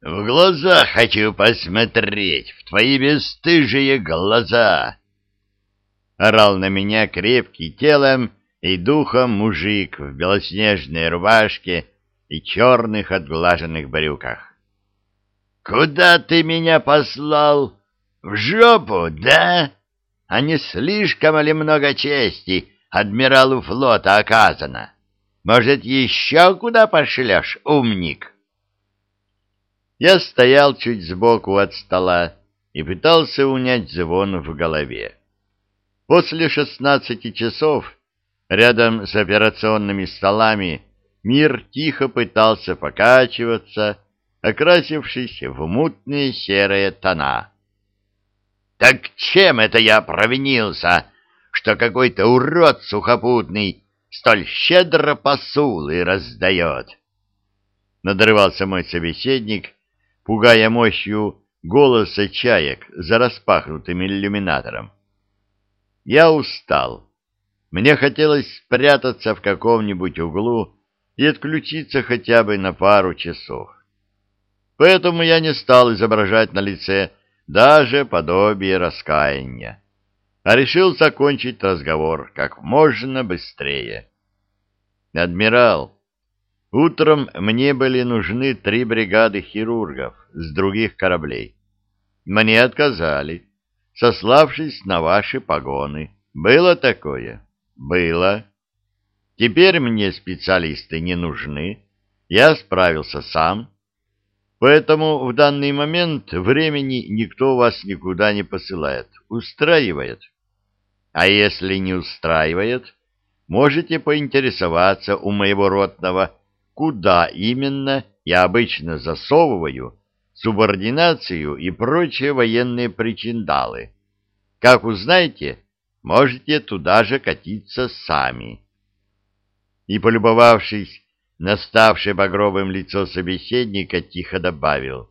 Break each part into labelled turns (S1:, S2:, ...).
S1: В глаза хочу посмотреть, в твои бесстыжие глаза!» Орал на меня крепкий телом и духом мужик в белоснежной рубашке и черных отглаженных брюках. «Куда ты меня послал? В жопу, да? А не слишком ли много чести адмиралу флота оказано? Может, еще куда пошлешь, умник?» Я стоял чуть сбоку от стола и пытался унять звон в голове. После шестнадцати часов рядом с операционными столами мир тихо пытался покачиваться, окрасившись в мутные серые тона. «Так чем это я провинился, что какой-то урод сухопутный столь щедро посулы раздает?» Надрывался мой собеседник, пугая мощью голоса чаек за распахнутым иллюминатором. Я устал. Мне хотелось спрятаться в каком-нибудь углу и отключиться хотя бы на пару часов. Поэтому я не стал изображать на лице даже подобие раскаяния, а решил закончить разговор как можно быстрее. «Адмирал, утром мне были нужны три бригады хирургов с других кораблей. Мне отказали, сославшись на ваши погоны. Было такое?» «Было. Теперь мне специалисты не нужны. Я справился сам» Поэтому в данный момент времени никто вас никуда не посылает. Устраивает. А если не устраивает, можете поинтересоваться у моего ротного, куда именно я обычно засовываю субординацию и прочие военные причиндалы. Как узнаете, можете туда же катиться сами. И, полюбовавшись наставшее багровым лицо собеседника, тихо добавил.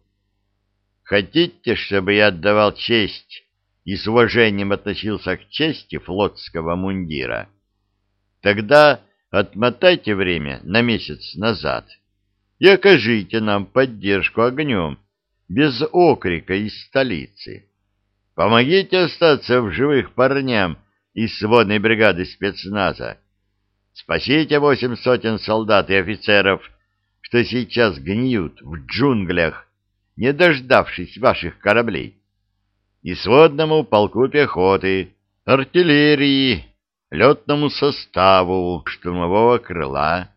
S1: «Хотите, чтобы я отдавал честь и с уважением относился к чести флотского мундира? Тогда отмотайте время на месяц назад и окажите нам поддержку огнем, без окрика из столицы. Помогите остаться в живых парням из сводной бригады спецназа, Спасите восемь сотен солдат и офицеров, что сейчас гниют в джунглях, не дождавшись ваших кораблей. И сводному полку пехоты, артиллерии, летному составу штурмового крыла.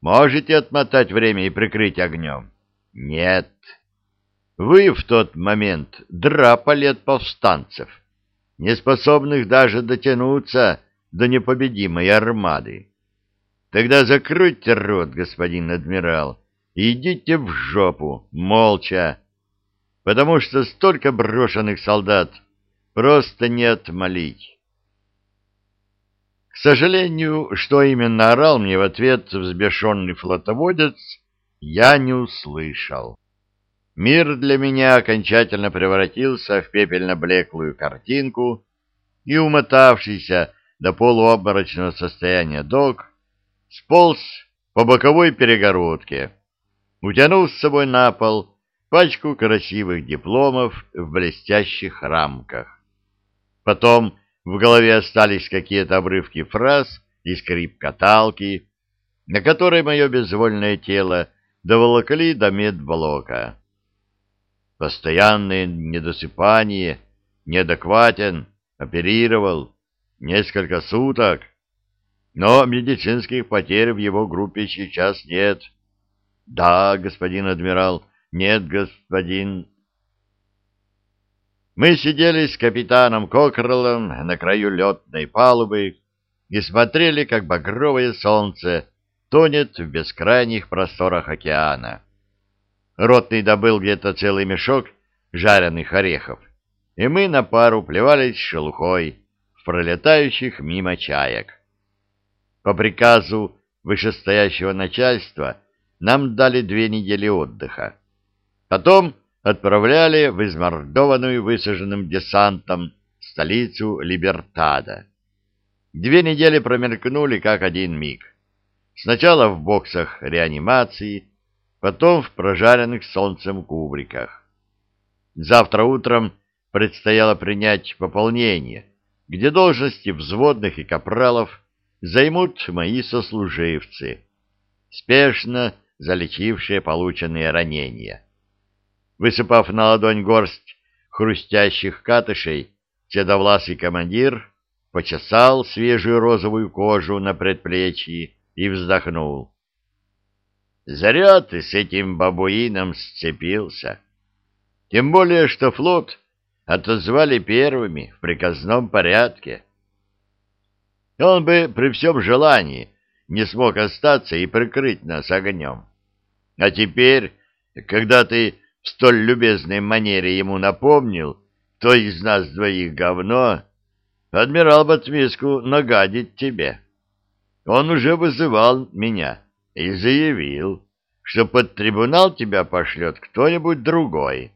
S1: Можете отмотать время и прикрыть огнем? Нет. Вы в тот момент драпали от повстанцев, не способных даже дотянуться до непобедимой армады. Тогда закройте рот, господин адмирал, и идите в жопу, молча, потому что столько брошенных солдат просто не отмолить. К сожалению, что именно орал мне в ответ взбешенный флотоводец, я не услышал. Мир для меня окончательно превратился в пепельно-блеклую картинку, и умотавшийся до полуобморочного состояния док сполз по боковой перегородке, утянув с собой на пол пачку красивых дипломов в блестящих рамках. Потом в голове остались какие-то обрывки фраз и скрип каталки, на которой мое безвольное тело доволокли до медблока. Постоянное недосыпание, неадекватен, оперировал, Несколько суток. Но медицинских потерь в его группе сейчас нет. Да, господин адмирал, нет, господин... Мы сидели с капитаном Кокреллом на краю летной палубы и смотрели, как багровое солнце тонет в бескрайних просторах океана. Ротный добыл где-то целый мешок жареных орехов, и мы на пару плевались шелухой, пролетающих мимо чаек. По приказу вышестоящего начальства нам дали две недели отдыха. Потом отправляли в измордованную высаженным десантом столицу Либертада. Две недели промелькнули как один миг. Сначала в боксах реанимации, потом в прожаренных солнцем кубриках. Завтра утром предстояло принять пополнение, где должности взводных и капралов займут мои сослуживцы, спешно залечившие полученные ранения. Высыпав на ладонь горсть хрустящих катышей, седовласый командир почесал свежую розовую кожу на предплечье и вздохнул. «Зря ты с этим бабуином сцепился. Тем более, что флот отозвали первыми в приказном порядке. Он бы при всем желании не смог остаться и прикрыть нас огнем. А теперь, когда ты в столь любезной манере ему напомнил, кто из нас двоих говно, адмирал Батмиску нагадит тебе. Он уже вызывал меня и заявил, что под трибунал тебя пошлет кто-нибудь другой.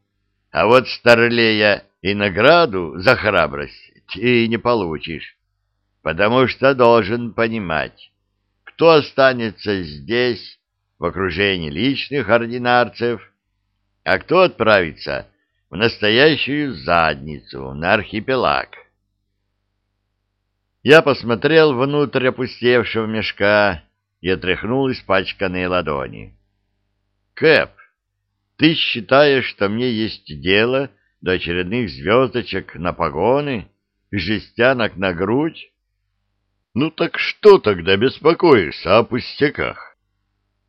S1: А вот старлея и награду за храбрость ты не получишь, потому что должен понимать, кто останется здесь, в окружении личных ординарцев, а кто отправится в настоящую задницу на архипелаг. Я посмотрел внутрь опустевшего мешка и отряхнул испачканные ладони. Кэп, ты считаешь, что мне есть дело до очередных звездочек на погоны и жестянок на грудь? Ну так что тогда беспокоишься о пустяках?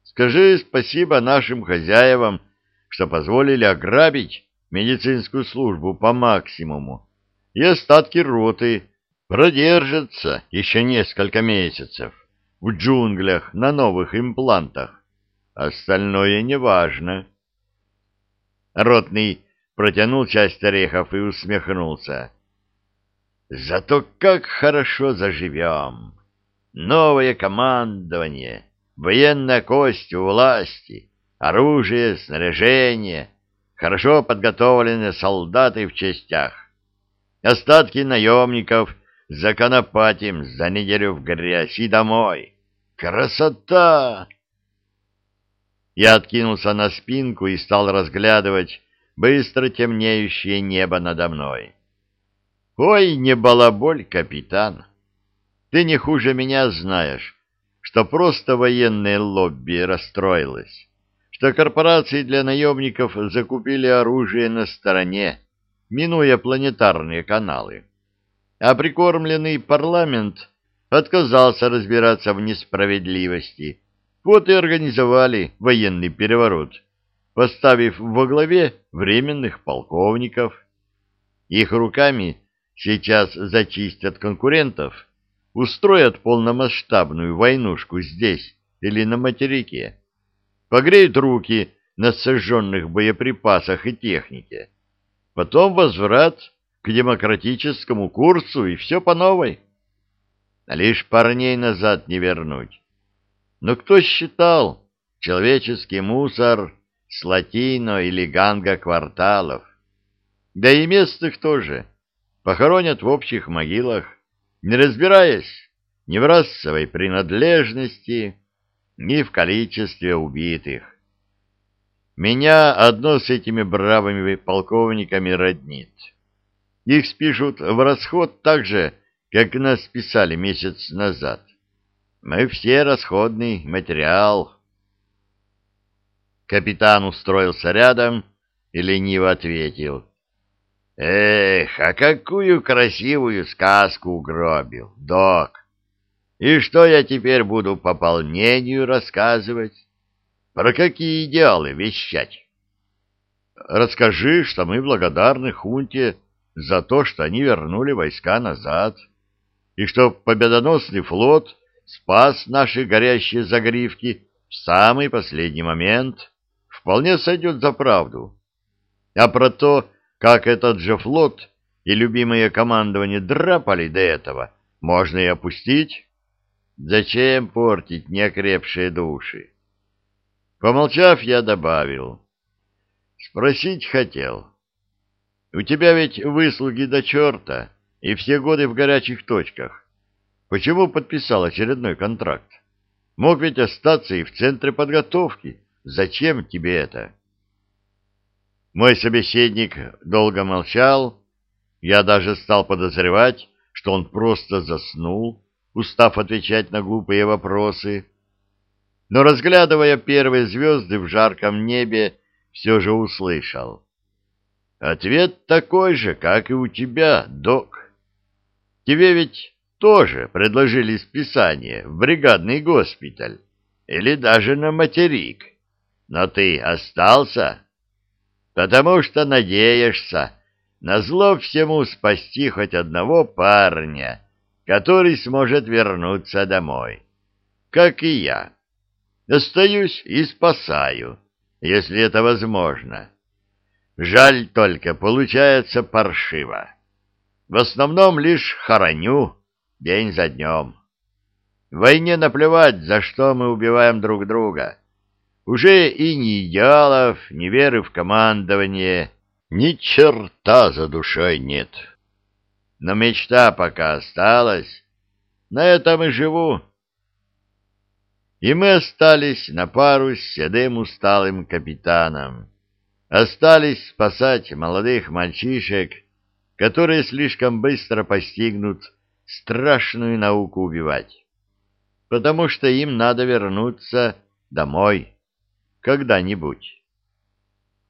S1: Скажи спасибо нашим хозяевам, что позволили ограбить медицинскую службу по максимуму, и остатки роты продержатся еще несколько месяцев в джунглях на новых имплантах. Остальное неважно. Ротный протянул часть орехов и усмехнулся. Зато как хорошо заживем! Новое командование, военная кость у власти, оружие, снаряжение, хорошо подготовленные солдаты в частях. Остатки наемников законопатим за неделю в грязь и домой. Красота! Я откинулся на спинку и стал разглядывать быстро темнеющее небо надо мной. Ой, не балаболь, капитан. Ты не хуже меня знаешь, что просто военное лобби расстроилось, что корпорации для наемников закупили оружие на стороне, минуя планетарные каналы. А прикормленный парламент отказался разбираться в несправедливости вот и организовали военный переворот, поставив во главе временных полковников. Их руками сейчас зачистят конкурентов, устроят полномасштабную войнушку здесь или на материке, погреют руки на сожженных боеприпасах и технике, потом возврат к демократическому курсу и все по новой. Лишь парней назад не вернуть. Но кто считал человеческий мусор с латино или ганга кварталов? Да и местных тоже. Похоронят в общих могилах, не разбираясь ни в расовой принадлежности, ни в количестве убитых. Меня одно с этими бравыми полковниками роднит. Их спишут в расход так же, как нас списали месяц назад. Мы все расходный материал. Капитан устроился рядом и лениво ответил. Эх, а какую красивую сказку угробил, док! И что я теперь буду пополнению рассказывать? Про какие идеалы вещать? Расскажи, что мы благодарны Хунте за то, что они вернули войска назад, и что победоносный флот спас наши горящие загривки в самый последний момент, вполне сойдет за правду. А про то, как этот же флот и любимое командование драпали до этого, можно и опустить. Зачем портить неокрепшие души? Помолчав, я добавил. Спросить хотел. У тебя ведь выслуги до черта и все годы в горячих точках. Почему подписал очередной контракт? Мог ведь остаться и в центре подготовки, зачем тебе это? Мой собеседник долго молчал. Я даже стал подозревать, что он просто заснул, устав отвечать на глупые вопросы. Но, разглядывая первые звезды в жарком небе, все же услышал. Ответ такой же, как и у тебя, док. Тебе ведь тоже предложили списание в бригадный госпиталь или даже на материк. Но ты остался, потому что надеешься на зло всему спасти хоть одного парня, который сможет вернуться домой, как и я. Остаюсь и спасаю, если это возможно. Жаль только, получается паршиво. В основном лишь хороню день за днем. В войне наплевать, за что мы убиваем друг друга. Уже и ни идеалов, ни веры в командование, ни черта за душой нет. Но мечта пока осталась. На этом и живу. И мы остались на пару с седым усталым капитаном. Остались спасать молодых мальчишек, которые слишком быстро постигнут страшную науку убивать, потому что им надо вернуться домой когда-нибудь.